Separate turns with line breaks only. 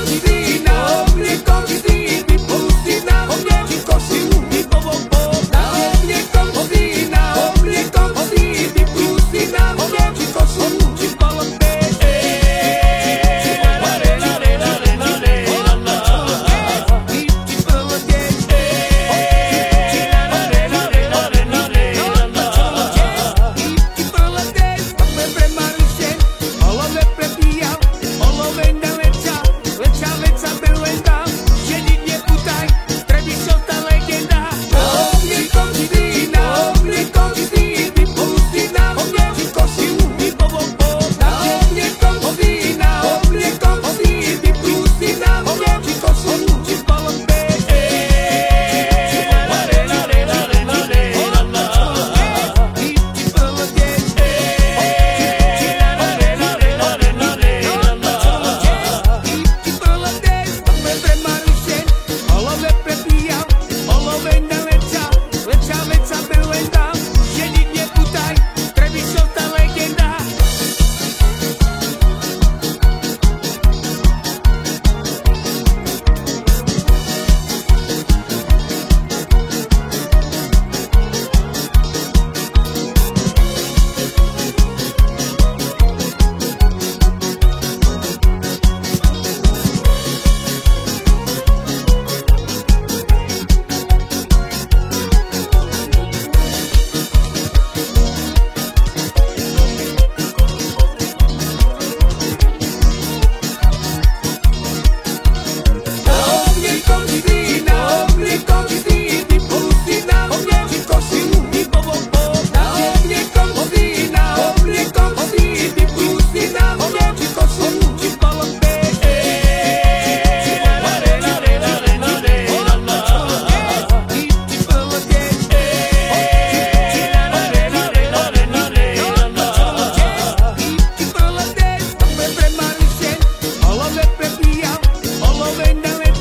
TV. surrender